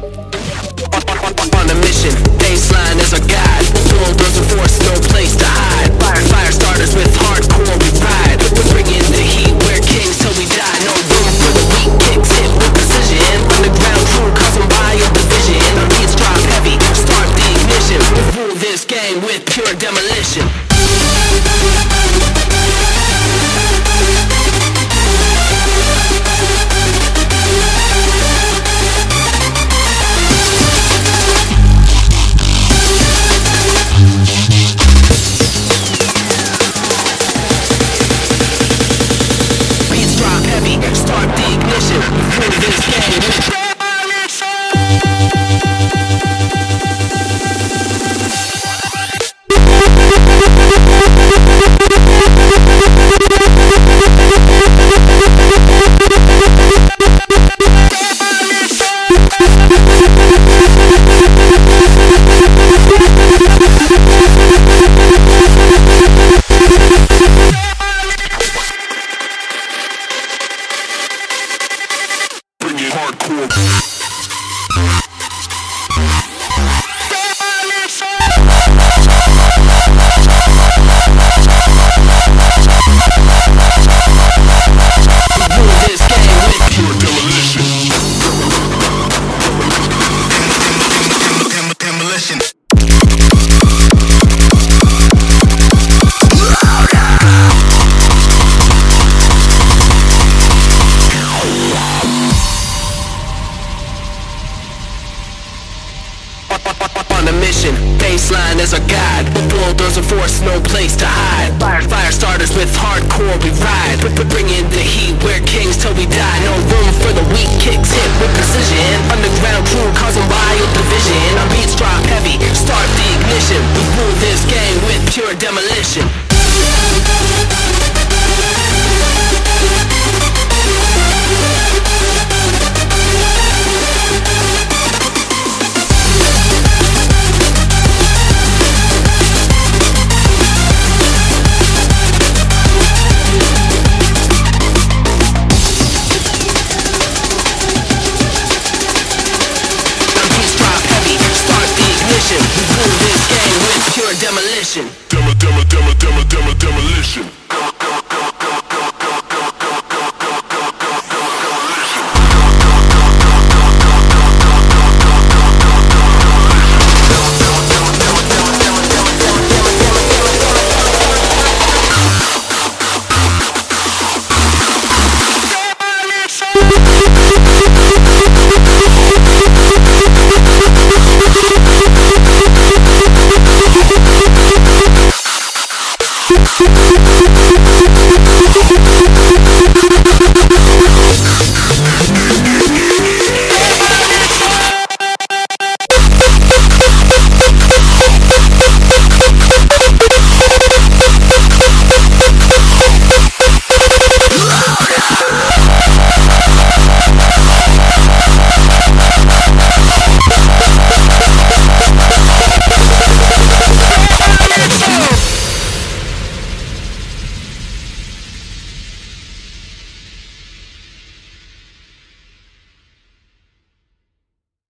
On a mission, baseline is our guide. Force, no place to hide. Fire, starters with hardcore, we ride. We're the heat, we're kings till we die. No room for the weak hit with precision. Underground crew causing bio division. Our beats drop heavy, start the ignition. Rule this game with pure demolition. hardcore. As our guide. With bulldozers force, no place to hide. Fire, fire starters with hardcore we ride. Bring in the heat, we're kings till we die. No room for the weak kicks hit with precision. Underground crew causing wild division. Our beats drop heavy, start the ignition. We rule this game with pure demolition. demolition. Demo, demo, demo, demo, demo, demolition.